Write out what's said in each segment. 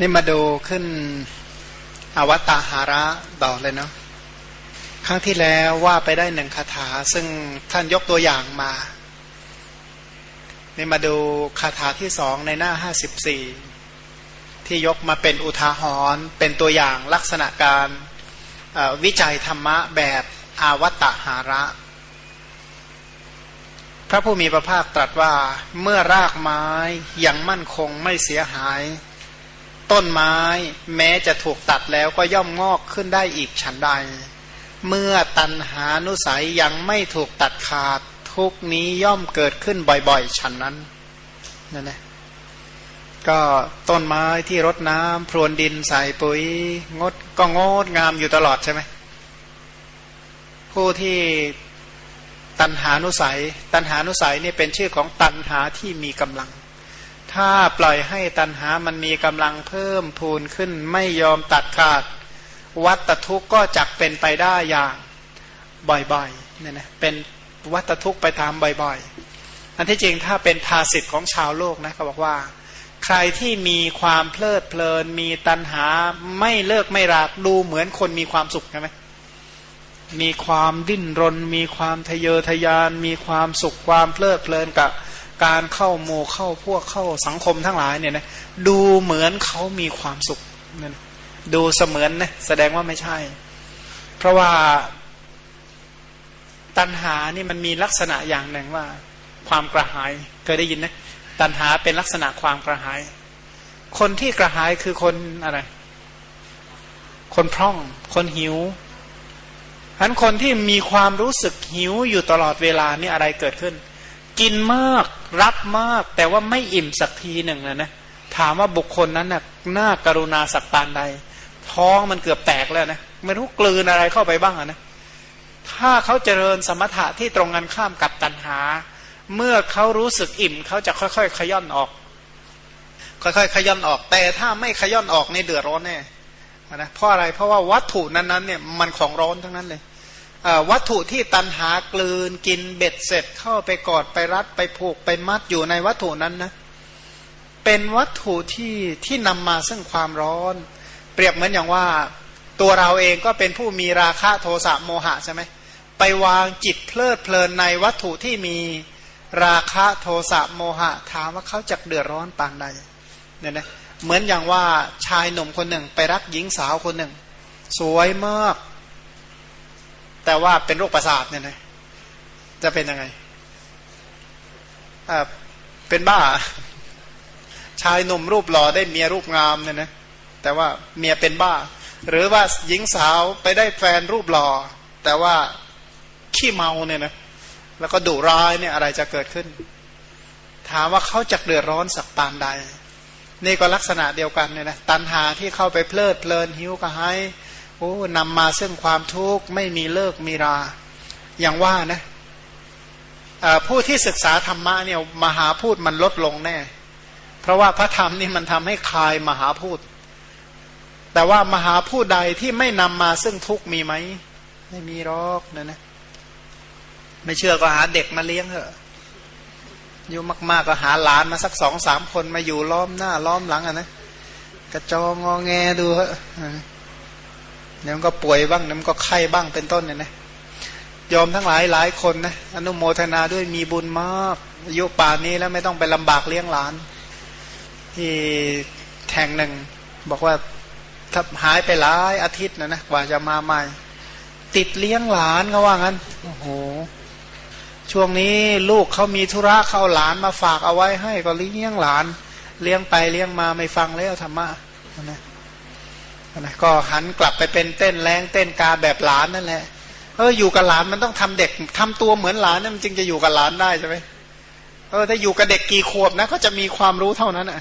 นี่มาดูขึ้นอวัตาหาระต่อเลยเนาะครั้งที่แล้วว่าไปได้หนึ่งคาถา ซึ่งท่านยกตัวอย่างมา นี่มาดูคาถาที่สองในหน้าห้าสิบสี่ที่ยกมาเป็นอุทาหรณ์เป็นตัวอย่างลักษณะการวิจัยธรรมะแบบอาวัตหาระ พระผู้มีพระภาคตรัสว่าเมื่อรากไม้ยังมั่นคงไม่เสียหาย ต้นไม้แม้จะถูกตัดแล้วก็ย่อมงอกขึ้นได้อีกฉันใด เมื่อตันหานุสัยยังไม่ถูกตัดขาด ทุกนี้ย่อมเกิดขึ้นบ่อยๆ ฉันนั้นนั่นแหละก็ต้นไม้ที่รดน้ำพรวนดินใส่ปุ๋ย งดก็งดงามอยู่ตลอดใช่ไหมผู้ที่ตันหานุสัย ตันหานุสัยนี่เป็นชื่อของตันหาที่มีกำลัง ถ้าปล่อยให้ตันหามันมีกำลังเพิ่มพูนขึ้นไม่ยอมตัดขาด วัตทุกข์ก็จักเป็นไปได้อย่างบ่อยๆเนี่ยนะเป็นวัตทุกข์ไปตามบ่อยๆ อันที่จริงถ้าเป็นภาสิทธิ์ของชาวโลกนะเขาบอกว่า ใครที่มีความเพลิดเพลิน มีตัณหาไม่เลิกไม่รากดูเหมือนคนมีความสุขใช่ไหมมีความดิ้นรน มีความทะเยอทะยาน มีความสุขความเพลิดเพลินกับ การเข้าโมเข้าพวกเข้าสังคมทั้งหลายเนี่ยนะดูเหมือนเขามีความสุขนั่นดูเสมือนนะแสดงว่าไม่ใช่ เพราะว่าตัณหานี่มันมีลักษณะอย่างหนึ่งว่า ความกระหายเคยได้ยินนะตัณหาเป็นลักษณะความกระหาย คนที่กระหายคือคนอะไร คนพร่อง คนหิวฉะนั้นคนที่มีความรู้สึกหิวอยู่ตลอดเวลานี่อะไรเกิดขึ้น กินมากรับมาก แต่ว่าไม่อิ่มสักทีหนึ่งนะนะถามว่าบุคคลนั้นนะ่ะน่ากรุณาสักปานใด ท้องมันเกือบแตกแล้วนะไม่รู้กลืนอะไรเข้าไปบ้างนะถ้าเขาเจริญสมถะที่ตรงกันข้ามกับตัณหา เมื่อเขารู้สึกอิ่มเขาจะค่อยๆ ขย่อนออก ค่อยๆ ขย่อนออก แต่ถ้าไม่ขย่อนออกในเดือดร้อนแน่นะเพราะอะไรเพราะว่าวัตถุนั้นๆเนี่ยมันของร้อนทั้งนั้นเลย วัตถุที่ตันหากลืนกินเบ็ดเสร็จเข้าไปกอดไปรัดไปผูกไปมัดอยู่ในวัตถุนั้นนะเป็นวัตถุที่ที่นำมาซึ่งความร้อน เปรียบเหมือนอย่างว่าตัวเราเองก็เป็นผู้มีราคะโทสะโมหะใช่ไหมไปวางจิตเพลิดเพลินในวัตถุที่มีราคะโทสะโมหะ ถามว่าเขาจะเดือดร้อนปานใดเนี่ยนะเหมือนอย่างว่าชายหนุ่มคนหนึ่งไปรักหญิงสาวคนหนึ่ง สวยมาก แต่ว่าเป็นโรคประสาทเนี่ยนะจะเป็นยังไงอ่าเป็นบ้า ชายหนุ่มรูปหล่อได้เมียรูปงามเนี่ยนะแต่ว่าเมียเป็นบ้า หรือว่าหญิงสาวไปได้แฟนรูปหล่อ แต่ว่าขี้เมาเนี่ยนะแล้วก็ดุร้ายเนี่ยอะไรจะเกิดขึ้น ถามว่าเขาจะเดือดร้อนสักปานใด นี่ก็ลักษณะเดียวกันเนี่ยนะตันหาที่เข้าไปเพลิดเพลินหิวกระหาย โอ้นำมาซึ่งความทุกข์ไม่มีเลิกมีรา อย่างว่านะผู้ที่ศึกษาธรรมะเนี่ยมหาพูดมันลดลงแน่ เพราะว่าพระธรรมนี่มันทำให้คลายมหาพูด แต่ว่ามหาพูดใดที่ไม่นำมาซึ่งทุกข์มีไหม ไม่มีหรอกนะนะไม่เชื่อก็หาเด็กมาเลี้ยงเถอะอยู่มาก ๆ ก็หาหลานมาสักสองสามคนมาอยู่ล้อมหน้าล้อมหลังอะนะกระจองงอแงดูเถอะ เดี๋ยวมันก็ป่วยบ้างเดี๋ยวมันก็ไข้บ้างเป็นต้นเนี่ยนะยอมทั้งหลายหลายคนนะอนุโมทนาด้วยมีบุญมากอายุป่านนี้แล้วไม่ต้องไปลำบากเลี้ยงหลาน ที่แทงหนึ่ง บอกว่าถ้าหายไปหลายอาทิตย์นะนะกว่าจะมาใหม่ ติดเลี้ยงหลานเขาว่างั้นโอ้โหช่วงนี้ลูกเขามีธุระเข้าหลานมาฝากเอาไว้ให้ก็เลี้ยงหลาน เลี้ยงไปเลี้ยงมาไม่ฟังแล้วธรรมะนะ นะก็หันกลับไปเป็นเต้นแรงเต้นกาแบบหลานนั่นแหละเอออยู่กับหลานมันต้องทำเด็กทำตัวเหมือนหลานนั่นมันจึงจะอยู่กับหลานได้ใช่ไหมเออถ้าอยู่กับเด็กกี่ขวบนะก็จะมีความรู้เท่านั้นอะ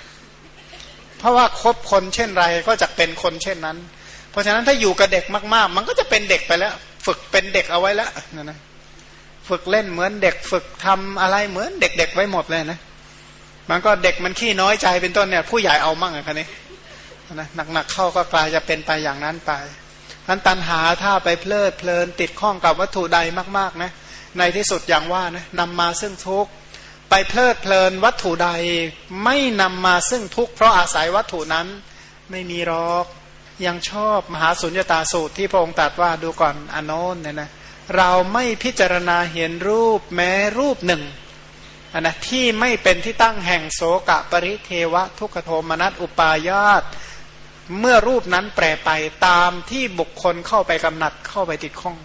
เพราะว่าคบคนเช่นไรก็จะเป็นคนเช่นนั้น เพราะฉะนั้นถ้าอยู่กับเด็กมาก ๆ มันก็จะเป็นเด็กไปแล้ว ฝึกเป็นเด็กเอาไว้แล้วนะนะฝึกเล่นเหมือนเด็กฝึกทำอะไรเหมือนเด็ก ๆ ไว้หมดเลยนะมันก็เด็กมันขี้น้อยใจเป็นต้นเนี่ย ผู้ใหญ่เอามั่งอะคันนี้ นะหนักๆเข้าก็กลายจะเป็นไปอย่างนั้นไปนั้นตันหาถ้าไปเพลิดเพลินติดข้องกับวัตถุใดมากๆนะในที่สุดอย่างว่านะนำมาซึ่งทุกข์ไปเพลิดเพลินวัตถุใดไม่นำมาซึ่งทุกข์เพราะอาศัยวัตถุนั้นไม่มีหรอกยังชอบมหาสุญญตาสูตรที่พระองค์ตรัสว่าดูก่อนอโนนเนี่ยนะเราไม่พิจารณาเห็นรูปแม้รูปหนึ่งนนะที่ไม่เป็นที่ตั้งแห่งโสกะปริเทวะทุกขโทมนัสอุปายาต เมื่อรูปนั้นแปรไปตามที่บุคคลเข้าไปกำหนัดเข้าไปติดข้อง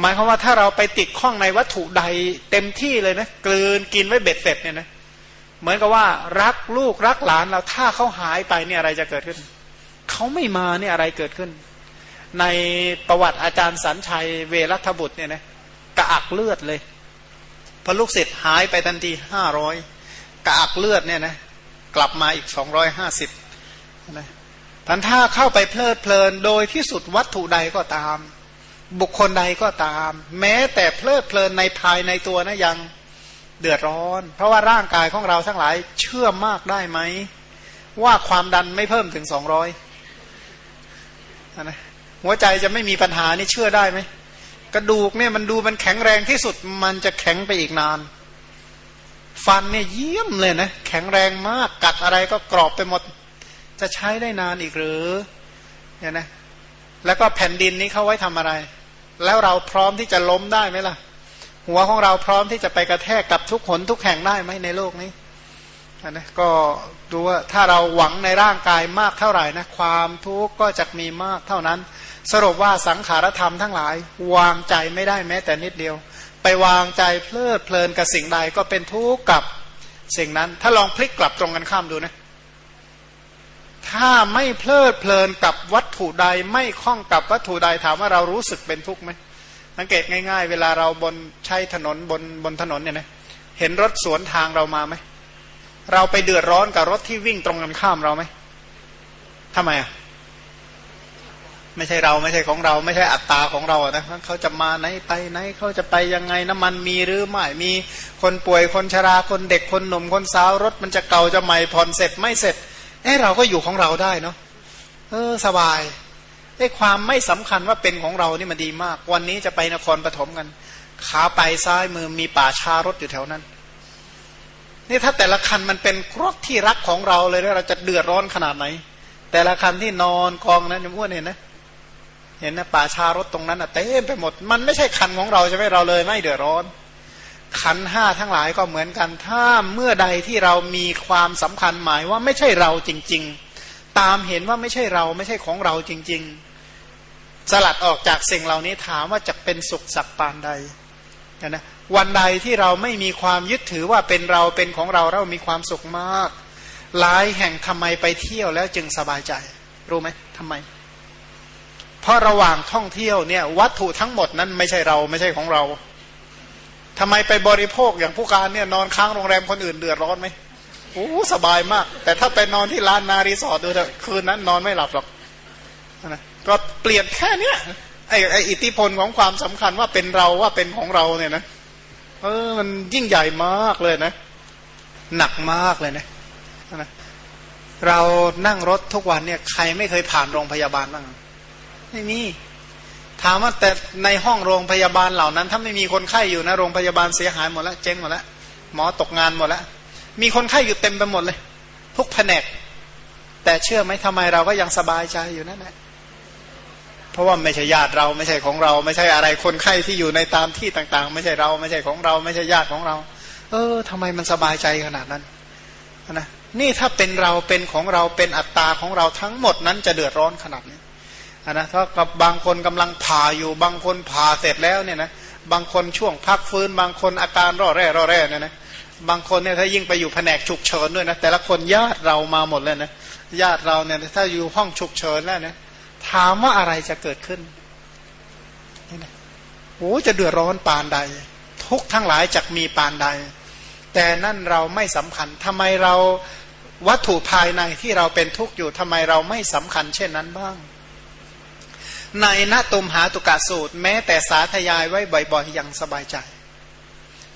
หมายความว่าถ้าเราไปติดข้องในวัตถุใดเต็มที่เลยนะกลืนกินไว้เบ็ดเสร็จเนี่ยนะเหมือนกับว่ารักลูกรักหลานเราถ้าเขาหายไปเนี่ยอะไรจะเกิดขึ้นเขาไม่มาเนี่ยอะไรเกิดขึ้น ในประวัติอาจารย์สันชัยเวรัตบุตรเนี่ยนะกระอักเลือดเลยพอลูกศิษย์หายไปทันทีห้าร้อยกระอักเลือดเนี่ยนะกลับมาอีกสองร้อยห้าสิบนะ พันถ้าเข้าไปเพลิดเพลินโดยที่สุดวัตถุใดก็ตาม บุคคลใดก็ตาม แม้แต่เพลิดเพลินในภายในตัวนะยังเดือดร้อน เพราะว่าร่างกายของเราทั้งหลายเชื่อมากได้ไหม ว่าความดันไม่เพิ่มถึงสองร้อยนะหัวใจจะไม่มีปัญหานี่เชื่อได้ไหมกระดูกเนี่ยมันดูมันแข็งแรงที่สุดมันจะแข็งไปอีกนาน ฟันเนี่ยเยี่ยมเลยนะ แข็งแรงมากกัดอะไรก็กรอบไปหมด จะใช้ได้นานอีกหรือเนี่ยนะแล้วก็แผ่นดินนี้เขาไว้ทำอะไร แล้วเราพร้อมที่จะล้มได้ไหมล่ะ หัวของเราพร้อมที่จะไปกระแทกกับทุกขนทุกแห่งได้ไหมในโลกนี้นะก็ดูว่าถ้าเราหวังในร่างกายมากเท่าไหร่นะความทุกข์ก็จะมีมากเท่านั้น สรุปว่าสังขารธรรมทั้งหลาย วางใจไม่ได้แม้แต่นิดเดียว ไปวางใจเพลิดเพลินกับสิ่งใดก็เป็นทุกข์กับสิ่งนั้น ถ้าลองพลิกกลับตรงกันข้ามดูนะ ถ้าไม่เพลิดเพลินกับวัตถุใด ไม่คล้องกับวัตถุใดถามว่าเรารู้สึกเป็นทุกข์ไหมสังเกตง่าย ๆ เวลาเราบนใช้ถนนบนบนถนนเนี่ยนะเห็นรถสวนทางเรามาไหมเราไปเดือดร้อนกับรถที่วิ่งตรงกันข้ามเราไหมทำไมอะไม่ใช่เราไม่ใช่ของเรา ไม่ใช่อัตตาของเราอะนะเขาจะมาไหนไปไหนเขาจะไปยังไงน้ำมันมีหรือไม่มีคนป่วยคนชราคนเด็กคนหนุ่มคนสาวรถมันจะเก่าจะใหม่ผ่อนเสร็จไม่เสร็จ เอ้เราก็อยู่ของเราได้เนาะเออสบายไอ้ความไม่สำคัญว่าเป็นของเรานี่มันดีมาก วันนี้จะไปนครปฐมกันขาไปซ้ายมือมีป่าชารถอยู่แถวนั้น นี่ถ้าแต่ละคันมันเป็นรถที่รักของเราเลยเราจะเดือดร้อนขนาดไหน แต่ละคันที่นอนกองนั้นยังอ้วนเห็นนะเห็นนะป่าชารถตรงนั้นอะเต็มไปหมด มันไม่ใช่คันของเราใช่ไหมเราเลยไม่เดือดร้อน ขันห้าทั้งหลายก็เหมือนกัน ถ้าเมื่อใดที่เรามีความสำคัญหมายว่าไม่ใช่เราจริง ๆ ตามเห็นว่าไม่ใช่เราไม่ใช่ของเราจริง ๆ สลัดออกจากสิ่งเหล่านี้ถามว่าจะเป็นสุขสักปานใดนะวันใดที่เราไม่มีความยึดถือว่าเป็นเราเป็นของเราเรามีความสุขมาก หลายแห่งทำไมไปเที่ยวแล้วจึงสบายใจ รู้ไหมทำไม เพราะระหว่างท่องเที่ยวเนี่ยวัตถุทั้งหมดนั้นไม่ใช่เราไม่ใช่ของเรา ทำไมไปบริโภคอย่างผู้การเนี่ยนอนค้างโรงแรมคนอื่นเดือดร้อนไหมโอ้สบายมาก แต่ถ้าไปนอนที่ร้านนารีสอร์ทดูเถอะคืนนั้นนอนไม่หลับหรอกนะก็เปลี่ยนแค่เนี้ยไอ้ไอ้อิทธิพลของความสำคัญว่าเป็นเราว่าเป็นของเราเนี่ยนะเออมันยิ่งใหญ่มากเลยนะ หนักมากเลยนะนะเรานั่งรถทุกวันเนี่ย ใครไม่เคยผ่านโรงพยาบาลบ้างไม่มี ถามว่าแต่ในห้องโรงพยาบาลเหล่านั้น ถ้าไม่มีคนไข้อยู่นะโรงพยาบาลเสียหายหมดแล้วเจ๊งหมดแล้วหมอตกงานหมดแล้วมีคนไข้อยู่เต็มไปหมดเลย ทุกแผนก แต่เชื่อไหมทำไมเราก็ยังสบายใจอยู่นั่นแหละเพราะว่าไม่ใช่ญาติเราไม่ใช่ของเรา ไม่ใช่อะไรคนไข้ที่อยู่ในตามที่ต่างๆ ไม่ใช่เราไม่ใช่ของเรา ไม่ใช่ญาติของเรา เออทำไมมันสบายใจขนาดนั้นนะนี่ถ้าเป็นเราเป็นของเราเป็นอัตตาของเราทั้งหมดนั้นจะเดือดร้อนขนาดนี้ นะถ้ากับบางคนกำลังผ่าอยู่บางคนผ่าเสร็จแล้วเนี่ยนะบางคนช่วงพักฟื้น บางคนอาการร่อแร่ร่อแร่เนี่ยนะบางคนเนี่ยถ้ายิ่งไปอยู่แผนกฉุกเฉินด้วยนะแต่ละคนญาติเรามาหมดเลยนะญาติเราเนี่ยถ้าอยู่ห้องฉุกเฉินแล้วเนี่ยถามว่าอะไรจะเกิดขึ้นนี่นะโอ้จะเดือดร้อนปานใด ทุกทั้งหลายจะมีปานใด แต่นั่นเราไม่สำคัญทำไมเราวัตถุภายในที่เราเป็นทุกข์อยู่ทำไมเราไม่สำคัญ เช่นนั้นบ้าง ในนาตุมหาตุกะสูตร แม้แต่สาธยายไว้บ่อยๆย่างสบายใจ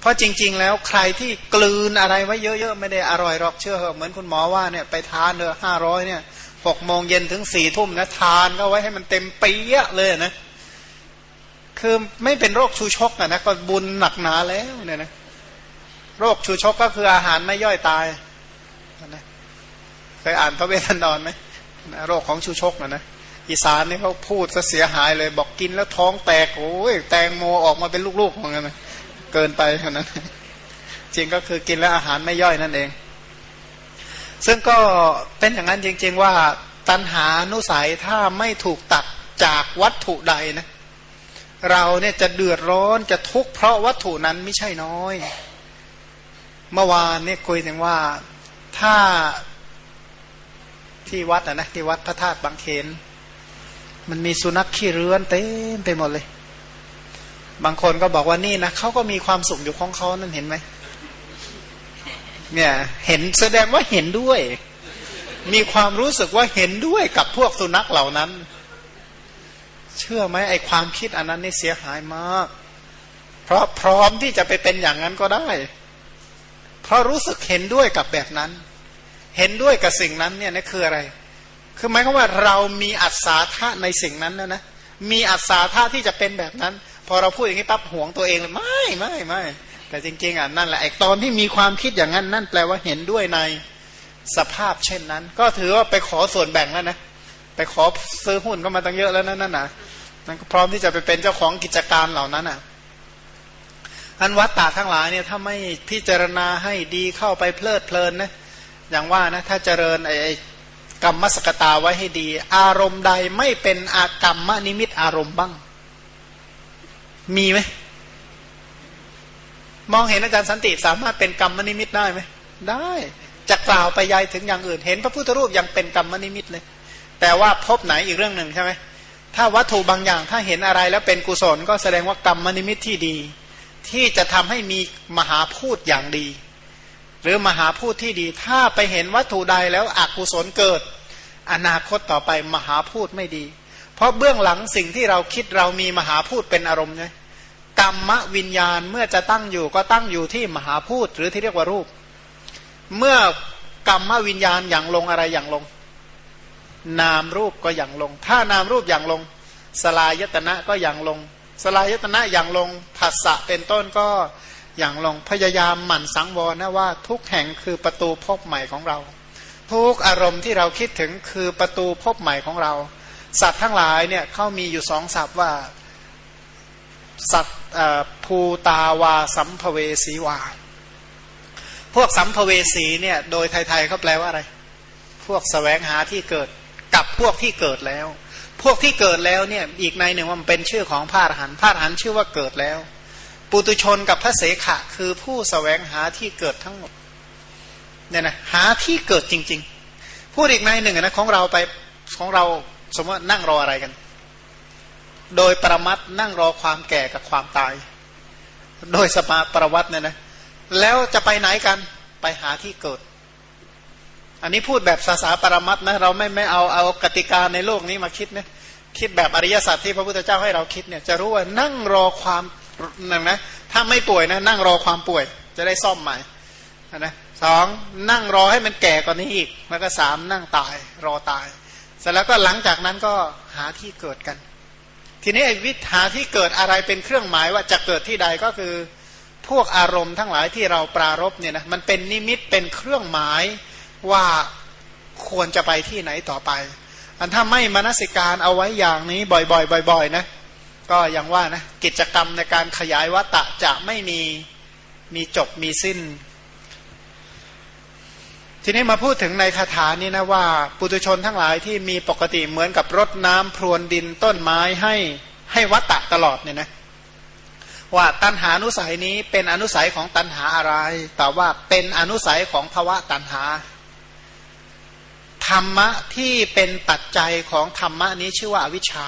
เพราะจริง ๆ แล้วใครที่กลืนอะไรไว้เยอะๆ ไม่ได้อร่อยหรอกเชื่อเหอะเหมือนคุณหมอว่าเนี่ยไปทานเนอห้าร้อยเนี่ยหกโมงเย็นถึงสี่ทุ่มนะทานก็ไว้ให้มันเต็มปียะเลยนะ คือไม่เป็นโรคชูชกนะนะก็บุญหนักหนาแล้วเนี่ยนะโรคชูชกก็คืออาหารไม่ย่อยตายนะเคยอ่านพระเวทนดรไหมโรคของชูชกนะนะ อีสานนี่เขาพูดซะเสียหายเลยบอกกินแล้วท้องแตกโอ้ยแตงโมออกมาเป็นลูกๆของกันเกินไปขนาดนั้น จริงก็คือกินแล้วอาหารไม่ย่อยนั่นเอง ซึ่งก็เป็นอย่างนั้นจริง ๆ ว่าตัณหานุสัยถ้าไม่ถูกตัดจากวัตถุใดนะ เราเนี่ยจะเดือดร้อนจะทุกข์เพราะวัตถุนั้นไม่ใช่น้อย เมื่อวานเนี่ยคุยถึงว่าถ้าที่วัดนะนะที่วัดพระธาตุบางเขน มันมีสุนัขขี้เรือนเต็มไปหมดเลย บางคนก็บอกว่านี่นะเขาก็มีความสุขอยู่ของเขานั่นเห็นไหมเนี่ยเห็นแสดงว่าเห็นด้วย มีความรู้สึกว่าเห็นด้วยกับพวกสุนัขเหล่านั้น เชื่อไหมไอความคิดอันนั้นนี่เสียหายมาก เพราะพร้อมที่จะไปเป็นอย่างนั้นก็ได้ เพราะรู้สึกเห็นด้วยกับแบบนั้น เห็นด้วยกับสิ่งนั้นเนี่ยนี่คืออะไร คือหมายความว่าเรามีอัศาธาในสิ่งนั้นนะนะมีอัศาธาที่จะเป็นแบบนั้น พอเราพูดอย่างนี้ปั๊บห่วงตัวเองเลยไม่ไม่ไม่แต่จริงๆอะนั่นแหละไอ้ตอนที่มีความคิดอย่างนั้นนั่นแปลว่าเห็นด้วยในสภาพเช่นนั้น ก็ถือว่าไปขอส่วนแบ่งแล้วนะไปขอซื้อหุ้นก็มาตั้งเยอะแล้วนั่นน่ะนั่นก็พร้อมที่จะไปเป็นเจ้าของกิจการเหล่านั้นอะอันวัตตาทั้งหลายเนี่ยถ้าไม่พิจารณาให้ดีเข้าไปเพลิดเพลินนะอย่างว่านะถ้าเจริญไอ้ กรรมสกตาไว้ให้ดี อารมณ์ใดไม่เป็นอากรรมมนิมิตอารมณ์บ้าง มีไหมมองเห็นอาจารย์สันติสามารถเป็นกรรมนิมิตได้ไหมได้จะกล่าวไปไยถึงอย่างอื่น เห็นพระพุทธรูปยังเป็นกรรมนิมิตเลย แต่ว่าภพไหนอีกเรื่องหนึ่งใช่ไหมถ้าวัตถุบางอย่างถ้าเห็นอะไรแล้วเป็นกุศล ก็แสดงว่ากรรมนิมิตที่ดี ที่จะทำให้มีมหาภูตอย่างดี หรือมหาภูตที่ดี ถ้าไปเห็นวัตถุใดแล้วอกุศลเกิด อนาคตต่อไปมหาภูตไม่ดี เพราะเบื้องหลังสิ่งที่เราคิดเรามีมหาพูดเป็นอารมณ์ไงกรรมวิญญาณเมื่อจะตั้งอยู่ก็ตั้งอยู่ที่มหาพูดหรือที่เรียกว่ารูป เมื่อกรรมวิญญาณอย่างลงอะไรอย่างลง นามรูปก็อย่างลง ถ้านามรูปอย่างลง สลายตนะก็อย่างลง สลายตนะอย่างลงผัสสะเป็นต้นก็ อย่างลงพยายามหมั่นสังวรนะว่าทุกแห่งคือประตูพบใหม่ของเรา ทุกอารมณ์ที่เราคิดถึงคือประตูพบใหม่ของเรา สัตว์ทั้งหลายเนี่ยเขามีอยู่สองศัพท์ว่า สัตว์ภูตาวาสัมภเวสีวา พวกสัมภเวสีเนี่ยโดยไทยๆเขาแปลว่าอะไร พวกสแสวงหาที่เกิดกับพวกที่เกิดแล้ว พวกที่เกิดแล้วเนี่ยอีกในหนึ่งว่ามันเป็นชื่อของพระอรหันต์พระอรหันต์ชื่อว่าเกิดแล้ว ปุตุชนกับพระเสขะ คือผู้สแสวงหาที่เกิดทั้งหมดเนี่ยนะหาที่เกิดจริง ๆ พูดอีกในหนึ่งนะของเราไปของเราสมมตินั่งรออะไรกัน โดยประมัดนั่งรอความแก่กับความตาย โดยสมาประวัติเนี่ยนะแล้วจะไปไหนกันไปหาที่เกิด อันนี้พูดแบบภาษาปรมัตนะเราไม่ไม่เอาเอากติกาในโลกนี้มาคิดนะคิดแบบอริยสัจที่พระพุทธเจ้าให้เราคิดเนี่ยจะรู้ว่านั่งรอความ นั่งนะถ้าไม่ป่วยนะ นั่งรอความป่วย จะได้ซ่อมใหม่นะสองนั่งรอให้มันแก่กว่านี้อีก แล้วก็สามนั่งตายรอตาย เสร็จแล้วก็หลังจากนั้นก็หาที่เกิดกัน ทีนี้ไอ้วิถาที่เกิดอะไรเป็นเครื่องหมายว่าจะเกิดที่ใดก็คือพวกอารมณ์ทั้งหลายที่เราปรารบเนี่ยนะมันเป็นนิมิตเป็นเครื่องหมายว่าควรจะไปที่ไหนต่อไป อันถ้าไม่มนสิการเอาไว้อย่างนี้บ่อยๆบ่อยๆนะ ก็ยังว่านะกิจกรรมในการขยายวัตะจะไม่มีมีจบมีสิ้น ทีนี้มาพูดถึงในคาถานี้นะว่า ปุตุชนทั้งหลายที่มีปกติเหมือนกับรดน้ำพรวนดินต้นไม้ให้ให้วัตตะตลอดเนี่ยนะว่าตันหานุสัยนี้เป็นอนุสัยของตันหาอะไร แต่ว่าเป็นอนุสัยของภวะตันหา ธรรมะที่เป็นปัจจัยของธรรมะนี้ชื่อว่าวิชา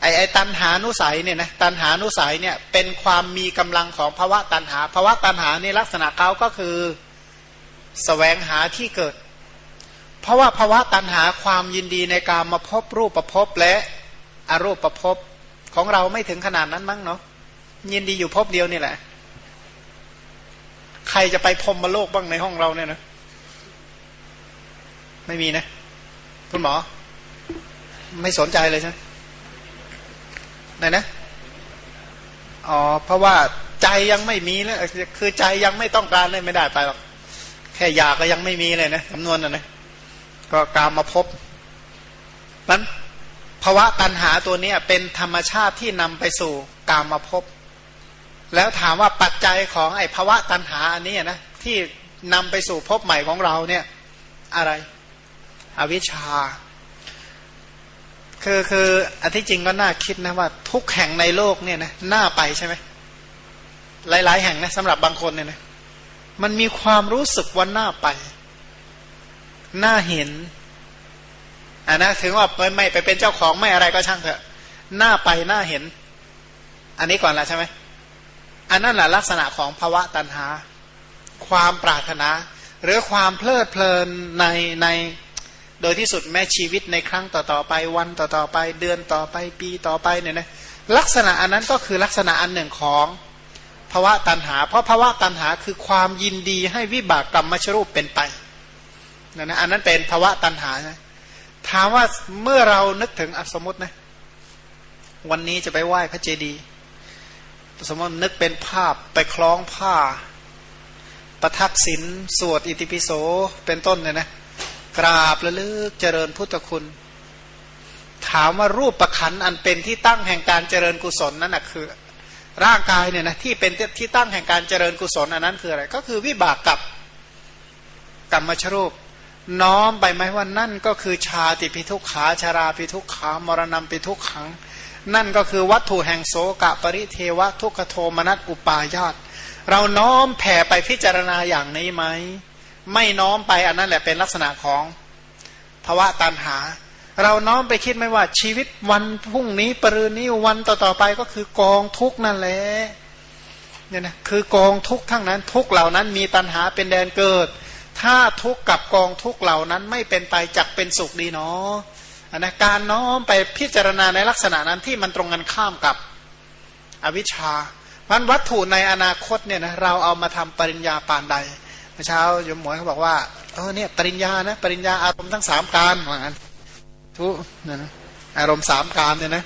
ไอ้ไอ้ตันหานุสัยเนี่ยนะตันหานุสัยเนี่ยเป็นความมีกำลังของภาวะตันหาภาวะตันหาในลักษณะเขาก็คือสแสวงหาที่เกิด เพราะว่าภาวะตันหาความยินดีในการมาพบรูปประพบและอรูปประพบของเราไม่ถึงขนาดนั้นมั้งเนาะยินดีอยู่พบเดียวนี่แหละ ใครจะไปพรมมาโลกบ้างในห้องเราเนี่ยนะไม่มีนะ คุณหมอ ไม่สนใจเลยใช่ไหม ไหนะอ๋อเพราะว่าใจยังไม่มีเลยคือใจยังไม่ต้องการเลยไม่ได้ไปหรอกแค่อยากก็ยังไม่มีเลยนะจำนวนนะนะก็การมาพบมันภาวะตัณหาตัวนี้เป็นธรรมชาติที่นำไปสู่กามาพบ แล้วถามว่าปัจจัยของไอ้ภาวะตัณหาอันนี้นะที่นำไปสู่พบใหม่ของเราเนี่ยอะไร อวิชชา คือคืออันที่จริงก็น่าคิดนะว่า ทุกแห่งในโลกเนี่ยนะน่าไปใช่ไหมหลาย ๆ แห่งนะสำหรับบางคนเนี่ยนะมันมีความรู้สึกว่าน่าไป น่าเห็นอันนะถึงว่าไม่ไปเป็นเจ้าของไม่อะไรก็ช่างเถอะน่าไปน่าเห็น อันนี้ก่อนละใช่ไหมอันนั้นแหละลักษณะของภาวะตัณหา ความปรารถนา หรือความเพลิดเพลินในใน โดยที่สุดแม้ชีวิตในครั้งต่อๆไปวันต่อๆไปเดือนต่อไปปีต่อไปเนี่ยนะลักษณะอันนั้นก็คือลักษณะอันหนึ่งของภาวะตัณหา เพราะภาวะตัณหาคือความยินดีให้วิบากกรรมมชรูปเป็นไปนั่นนะอันนั้นเป็นภาวะตัณหานะถามว่าเมื่อเรานึกถึงอสมมตินะวันนี้จะไปไหว้พระเจดีย์สมมตินึกเป็นภาพไปคล้องผ้า ประทักษิณสวดอิติปิโสเป็นต้นเนี่ยนะ กราบระลึกเจริญพุทธคุณ ถามว่ารูปประคันอันเป็นที่ตั้งแห่งการเจริญกุศลนั่นนะคือ ร่างกายเนี่ยนะที่เป็นที่ตั้งแห่งการเจริญกุศลอันนั้นคืออะไร ก็คือวิบากกับกรรมชรูป น้อมไปไหมว่านั่นก็คือชาติพิทุกขาชาราพิทุกขามรณะพิทุกขัง นั่นก็คือวัตถุแห่งโสกะปริเทวะทุกขโทมนัสอุปายาตเราน้อมแผ่ไปพิจารณาอย่างนี้ไหม ไม่น้อมไปอันนั้นแหละเป็นลักษณะของภาวะตันหา เราน้อมไปคิดไหมว่าชีวิตวันพรุ่งนี้ปรืนนี้วันต่อๆไปก็คือกองทุกนั่นแหละเนี่ยนะคือกองทุกทั้งนั้นทุกเหล่านั้นมีตันหาเป็นแดนเกิด ถ้าทุกข์กับกองทุกข์เหล่านั้นไม่เป็นไปจักเป็นสุขดีเนาะนะการน้อมไปพิจารณาในลักษณะนั้นที่มันตรงกันข้ามกับอวิชชามันวัตถุในอนาคตเนี่ยนะเราเอามาทำปริญญาปานใด มื่อเช้ายมหมวยเขาบอกว่าเออเนี่ยปริญญานะปริญญาอารมณ์ทั้งสามการว่างั้นทุนะนะอารมณ์สามการเนี่ยนะ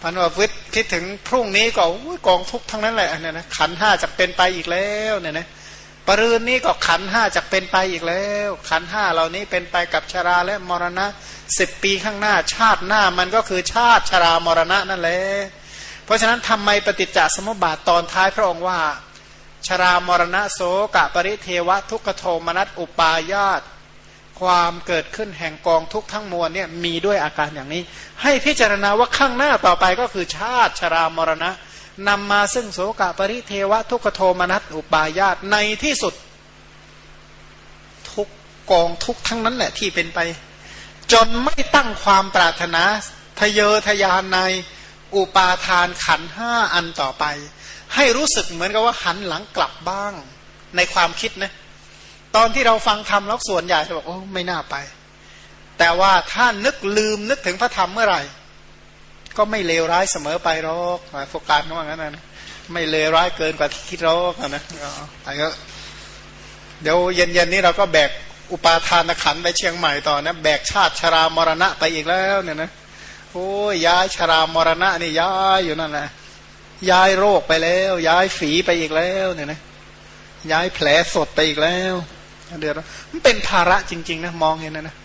พันว่าวิทย์คิดถึงพรุ่งนี้ก็กองทุกทั้งนั้นแหละเนี่ยนะขันห้าจะเป็นไปอีกแล้วเนี่ยนะปรืนนี้ก็ขันห้าจะเป็นไปอีกแล้ว ขันห้าเหล่านี้เป็นไปกับชราและมรณะสิบปีข้างหน้าชาติหน้ามันก็คือชาติชรามรณะนั่นแหละเพราะฉะนั้นทำไมปฏิจจสมุปบาทตอนท้ายพระองค์ว่า ชรามรณะโสกะปริเทวะทุกขโทมนัสอุปายาตความเกิดขึ้นแห่งกองทุกทั้งมวลเนี่ยมีด้วยอาการอย่างนี้ ให้พิจารณาว่าข้างหน้าต่อไปก็คือชาติชรามรณะนำมาซึ่งโสกะปริเทวะทุกขโทมนัสอุปายาตในที่สุดทุกกองทุกทั้งนั้นแหละที่เป็นไป จนไม่ตั้งความปรารถนาทะเยอทะยานในอุปาทานขันห้าอันต่อไป ให้รู้สึกเหมือนกับว่าหันหลังกลับบ้างในความคิดนะ ตอนที่เราฟังธรรมแล้วส่วนใหญ่จะบอกโอ้ไม่น่าไป แต่ว่าถ้านึกลืมนึกถึงพระธรรมเมื่อไหร่ ก็ไม่เลวร้ายเสมอไปหรอกโฟกัสว่างั้นนะไม่เลวร้ายเกินกว่าที่คิดหรอกนะแต่ก็เดี๋ยวเย็นๆนี้เราก็แบกอุปาทานขันไปเชียงใหม่ต่อนะแบกชาติชรามรณะไปอีกแล้วเนี่ยนะโอ้ยย้ายชรามรณะนี่ย้ายอยู่นั่นแหละ ย้ายโรคไปแล้ว ย้ายฝีไปอีกแล้วเนี่ยนะย้ายแผลสดไปอีกแล้วเดือดมันเป็นภาระจริง ๆ นะมองเห็นนะนะ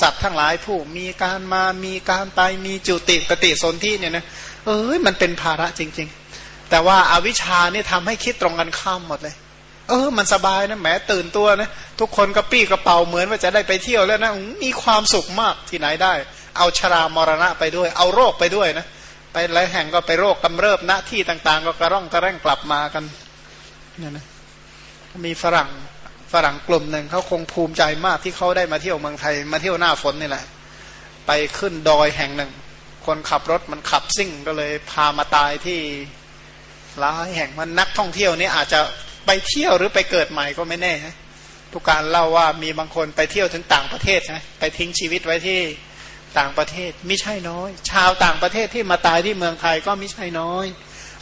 สัตว์ทั้งหลายผู้มีการมามีการไปมีจุติปฏิสนธิเนี่ยนะเอ้ยมันเป็นภาระจริง ๆ แต่ว่าอาวิชชาเนี่ยทำให้คิดตรงกันข้ามหมดเลย เออ มันสบายนะแหมตื่นตัวนะทุกคนกระปี้กระเป๋าเหมือนว่าจะได้ไปเที่ยวแล้วนะมีความสุขมากที่ไหนได้ เอาชรามรณะไปด้วย เอาโรคไปด้วยนะ ไปหลายแห่งก็ไปโรคกำเริบณที่ต่าง ๆ ก็กระร่องกระแร่งกลับมากันเนี่ยนะมีฝรั่งฝรั่งกลุ่มหนึ่งเขาคงภูมิใจมากที่เขาได้มาเที่ยวเมืองไทย มาเที่ยวหน้าฝนนี่แหละ ไปขึ้นดอยแห่งหนึ่ง คนขับรถมันขับซิ่งก็เลยพามาตายที่หลายแห่งมันนักท่องเที่ยวนี่อาจจะไปเที่ยวหรือไปเกิดใหม่ก็ไม่แน่ทุกการเล่าว่ามีบางคนไปเที่ยวถึงต่างประเทศนะไปทิ้งชีวิตไว้ที่ ต่างประเทศไม่ใช่น้อย ชาวต่างประเทศที่มาตายที่เมืองไทยก็ไม่ใช่น้อย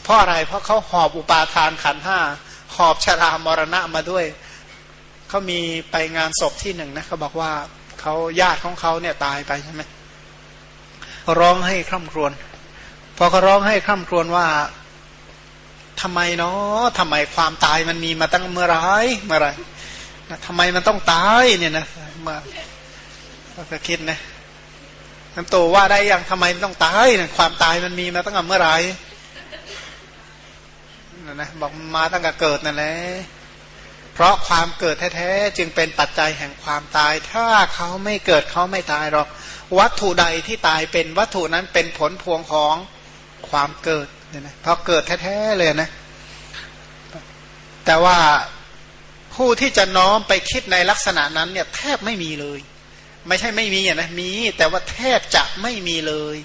เพราะอะไรเพราะเขาหอบอุปาทานขันห้าหอบชรามรณะมาด้วยเขามีไปงานศพที่หนึ่งนะเขาบอกว่าเขาญาติของเขาเนี่ยตายไปใช่ไหมร้องให้คร่ำครวญพอเขาร้องให้คร่ำครวญว่าทำไมเนาะทำไมความตายมันมีมาตั้งเมื่อไรเมื่อไรทำไมมันต้องตายเนี่ยนะมาก็คิดนะ ท่านโตว่าได้ยังทำไมต้องตายนะความตายมันมีมาตั้งแต่เมื่อไหร่นะนะบอกมาตั้งแต่เกิดนั่นแหละเพราะความเกิดแท้ๆจึงเป็นปัจจัยแห่งความตาย ถ้าเขาไม่เกิดเขาไม่ตายหรอก วัตถุใดที่ตายเป็นวัตถุนั้นเป็นผลพวงของความเกิดเนี่ยนะเพราะเกิดแท้ๆเลยนะ แต่ว่าผู้ที่จะน้อมไปคิดในลักษณะนั้นเนี่ยแทบไม่มีเลย ไม่ใช่ไม่มีนะมี แต่ว่าแทบจะไม่มีเลย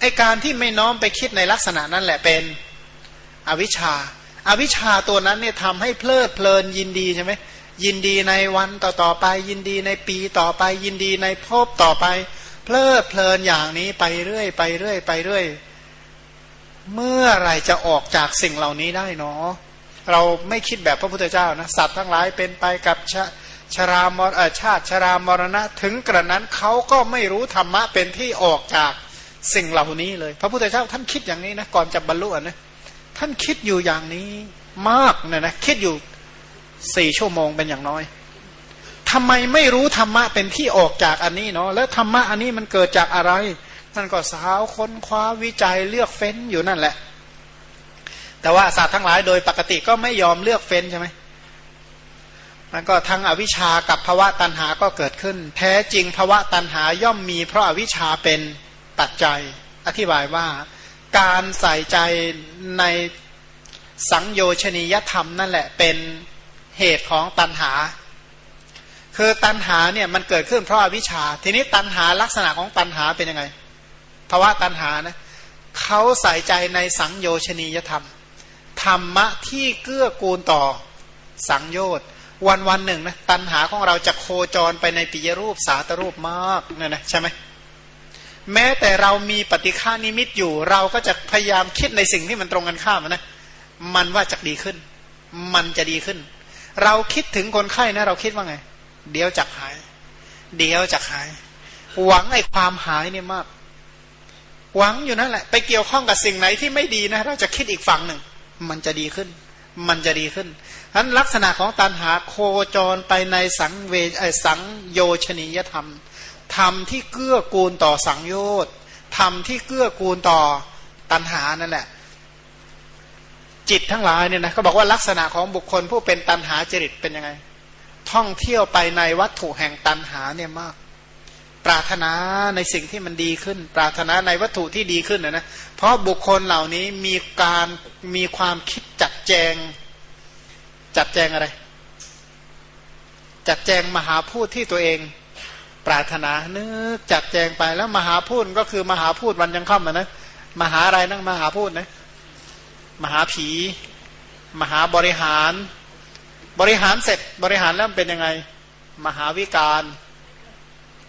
ไอการที่ไม่น้อมไปคิดในลักษณะนั้นแหละเป็นอวิชชาอาวิชชาตัวนั้นเนี่ยทำให้เพลิดเพลินยินดีใช่ไหมยินดีในวันต่อต่อไป ยินดีในปีต่อไป ยินดีในภพต่อไป เพลิดเพลินอย่างนี้ไปเรื่อยไปเรื่อยไปเรื่อยเมื่อไรจะออกจากสิ่งเหล่านี้ได้เนาะเราไม่คิดแบบพระพุทธเจ้านะสัตว์ทั้งหลายเป็นไปกับ ชาชรามรชาติชรามรณะถึงกระนั้นเขาก็ไม่รู้ธรรมะเป็นที่ออกจากสิ่งเหล่านี้เลย พระพุทธเจ้าท่านคิดอย่างนี้นะก่อนจะบรรลุนะท่านคิดอยู่อย่างนี้มากเนี่ยนะคิดอยู่สี่ชั่วโมงเป็นอย่างน้อยทำไมไม่รู้ธรรมะเป็นที่ออกจากอันนี้เนาะแล้วธรรมะอันนี้มันเกิดจากอะไรท่านก็สาวค้นคว้าวิจัยเลือกเฟ้นอยู่นั่นแหละ แต่ว่าศาสตร์ทั้งหลายโดยปกติก็ไม่ยอมเลือกเฟ้นใช่ไหม มันก็ทั้งอวิชากับภาวะตันหาก็เกิดขึ้น แท้จริงภาวะตันหาย่อมมี เพราะอาวิชาเป็นปัจจัย อธิบายว่า การใส่ใจในสังโยชนียธรรมนั่นแหละเป็นเหตุของตันหา คือตันหาเนี่ยมันเกิดขึ้นเพราะอาวิชชา ทีนี้ตันหาลักษณะของตันหาเป็นยังไงภาวะตันหานะเขาใส่ใจในสังโยชนียธรรม ธรรมะที่เกื้อกูลต่อสังโยชน์ วันวันหนึ่งนะตันหาของเราจะโคจรไปในปิยรูปสาตรูปมากเนี่ยนะใช่ไหมแม้แต่เรามีปฏิฆานิมิตอยู่ เราก็จะพยายามคิดในสิ่งที่มันตรงกันข้ามนะมันว่าจะดีขึ้น มันจะดีขึ้น เราคิดถึงคนไข้นะ เราคิดว่าไง เดี๋ยวจะหาย เดี๋ยวจะหาย หวังไอ้ความหายเนี่ยมาก หวังอยู่นั่นแหละ ไปเกี่ยวข้องกับสิ่งไหนที่ไม่ดีนะ เราจะคิดอีกฝั่งหนึ่ง มันจะดีขึ้น มันจะดีขึ้น ฉะนั้นลักษณะของตันหาโคจรไปในสังเวสังโยชนียธรรม ธรรมที่เกื้อกูลต่อสังโยชน์ธรรมที่เกื้อกูลต่อตัณหานั่นแหละจิตทั้งหลายเนี่ยนะเขาบอกว่าลักษณะของบุคคลผู้เป็นตัณหาจริตเป็นยังไง ท่องเที่ยวไปในวัตถุแห่งตัณหาเนี่ยมาก ปรารถนาในสิ่งที่มันดีขึ้น ปรารถนาในวัตถุที่ดีขึ้นนะนะเพราะบุคคลเหล่านี้มีการมีความคิดจัดแจง จัดแจงอะไร จัดแจงมหาพูดที่ตัวเองปรารถนานึกจัดแจงไปแล้วมหาพูดก็คือมหาพูดวันยังค่ำนะมหาอะไรนั่งมหาพูดนะมหาผี มหาบริหาร บริหารเสร็จบริหารแล้วเป็นยังไง มหาวิการ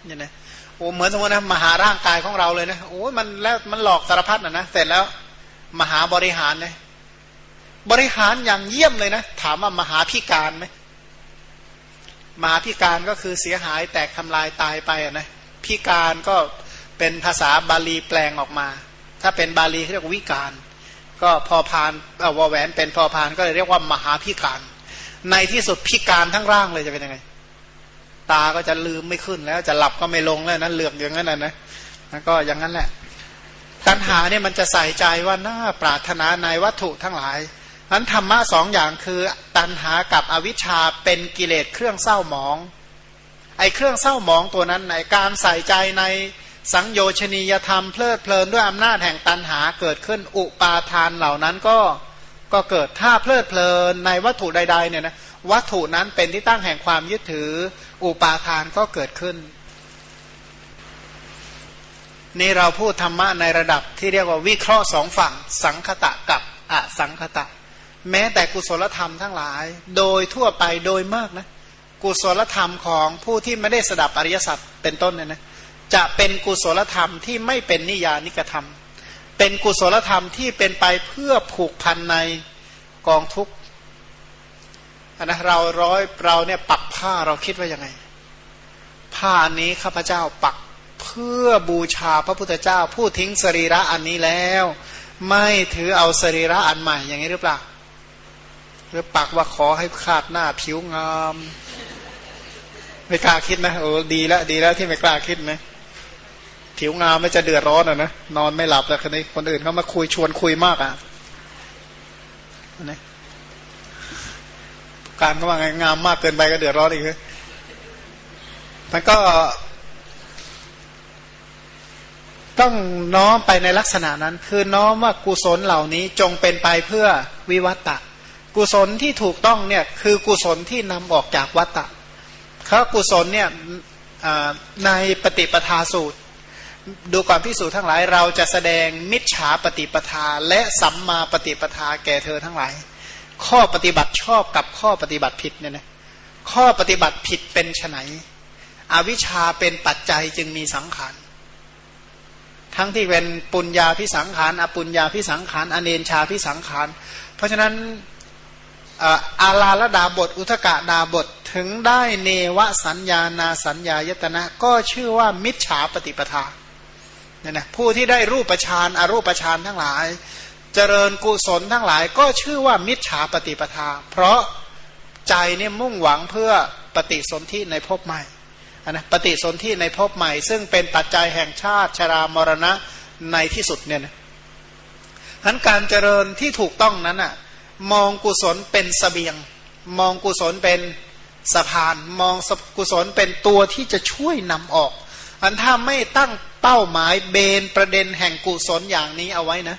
เนี่ยนะโอ้เหมือนสมมตินะมหาร่างกายของเราเลยนะโอ้มันแล้วมันหลอกสารพัดนะนะเสร็จแล้ว มหาบริหารเลย บริหารอย่างเยี่ยมเลยนะ ถามว่ามหาพิการไหมมหาพิการก็คือเสียหายแตกทำลายตายไปนะพิการก็เป็นภาษาบาลีแปลงออกมา ถ้าเป็นบาลีเรียกวิการ ก็พอพานเอาวแหวนเป็นพอพานก็เลยเรียกว่ามหาพิการ ในที่สุดพิการทั้งร่างเลยจะเป็นยังไง ตาก็จะลืมไม่ขึ้นแล้ว จะหลับก็ไม่ลงแล้วนั้นเหลือกอย่างนั้นนะนะแล้วก็อย่างนั้นแหละตัณหาเนี่ยมันจะใส่ใจว่าหน่าปรารถนาในวัตถุทั้งหลาย นั้นธรรมะสองอย่างคือ ตัณหากับอวิชชาเป็นกิเลสเครื่องเศร้าหมอง ไอ้เครื่องเศร้าหมองตัวนั้นในการใส่ใจในสังโยชนียธรรมเพลิดเพลินด้วยอำนาจแห่งตัณหาเกิดขึ้นอุปาทานเหล่านั้นก็ก็เกิดถ้าเพลิดเพลินในวัตถุใดๆเนี่ยนะวัตถุนั้นเป็นที่ตั้งแห่งความยึดถือ อุปาทานก็เกิดขึ้น นี่เราพูดธรรมะในระดับที่เรียกว่าวิเคราะห์สองฝั่ง สังคตะกับอสังคตะ แม้แต่กุศลธรรมทั้งหลาย โดยทั่วไปโดยมากนะ กุศลธรรมของผู้ที่ไม่ได้สดับอริยสัจเป็นต้นเนี่ยนะจะเป็นกุศลธรรมที่ไม่เป็นนิยานิกธรรม เป็นกุศลธรรมที่เป็นไปเพื่อผูกพันในกองทุกข์นะเราร้อยเราเนี่ยปักผ้าเราคิดว่ายังไง ผ้านี้ข้าพเจ้าปักเพื่อบูชาพระพุทธเจ้า ผู้ทิ้งสรีระอันนี้แล้ว ไม่ถือเอาสรีระอันใหม่อย่างนี้หรือเปล่า หรือปักว่าขอให้ขาดหน้าผิวงาม ไม่กล้าคิดนะโอ้ดีแล้วดีแล้วที่ไม่กล้าคิดนะผิวงามไม่จะเดือดร้อนอะนะนอนไม่หลับแล้วคนนี้คนอื่นเขามาคุยชวนคุยมากอะนะการเขาว่าไงงามมากเกินไปก็เดือดร้อนอีกเลยมันก็ ต้องน้อมไปในลักษณะนั้น คือน้อมว่ากุศลเหล่านี้จงเป็นไปเพื่อวิวัตตะ กุศลที่ถูกต้องเนี่ยคือกุศลที่นำออกจากวัตตะเขากุศลเนี่ยในปฏิปทาสูตร ดูก่อนพิสูจน์ทั้งหลายเราจะแสดงมิจฉาปฏิปทาและสัมมาปฏิปทาแก่เธอทั้งหลาย ข้อปฏิบัติชอบกับข้อปฏิบัติผิดเนี่ยนะข้อปฏิบัติผิดเป็นไนอวิชชาเป็นปัจจัยจึงมีสังขารทั้งที่เป็นปุญญาพิสังขารอปุญญาพิสังขารอเนนชาพิสังขาร เพราะฉะนั้น อาลาลดาบท อุทกะดาบทถึงได้เนวสัญญานาสัญญายตนะ ก็ชื่อว่ามิจฉาปฏิปทาเนี่ยนะผู้ที่ได้รูปฌานอารูปฌานทั้งหลาย เจริญกุศลทั้งหลาย ก็ชื่อว่ามิจฉาปฏิปทา เพราะใจเนี่ยมุ่งหวังเพื่อปฏิสนธิในภพใหม่นะปฏิสนธิในภพใหม่ ซึ่งเป็นปัจจัยแห่งชาติชรามรณะในที่สุดเนี่ยนะทั้นการเจริญที่ถูกต้องนั้นอะ มองกุศลเป็นสเสบียง มองกุศลเป็นสะพาน มองกุศลเป็นตัวที่จะช่วยนำออก อันถ้าไม่ตั้งเป้าหมายเบนประเด็นแห่งกุศลอย่างนี้เอาไว้นะ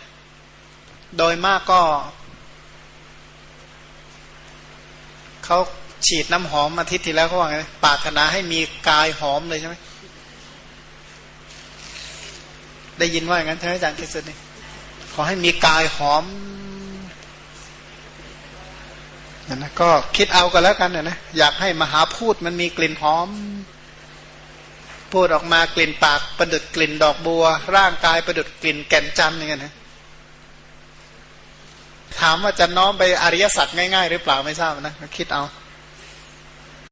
โดยมากก็เขาฉีดน้ำหอมอาทิตย์ที่แล้วเขาว่าไงปรารถนาให้มีกายหอมเลยใช่ไหมได้ยินว่าอย่างนั้นใช่ไหมอาจารย์ที่สุดนี่ขอให้มีกายหอม นะก็คิดเอากันแล้วกันนะนะอยากให้มหาพูดมันมีกลิ่นหอม พูดออกมากลิ่นปากประดุดกลิ่นดอกบัว ร่างกายประดุดกลิ่นแก่นจันอย่างเงี้ยนะถามว่าจะน้อมไปอริยสัจง่ายๆ หรือเปล่าไม่ทราบนะคิดเอา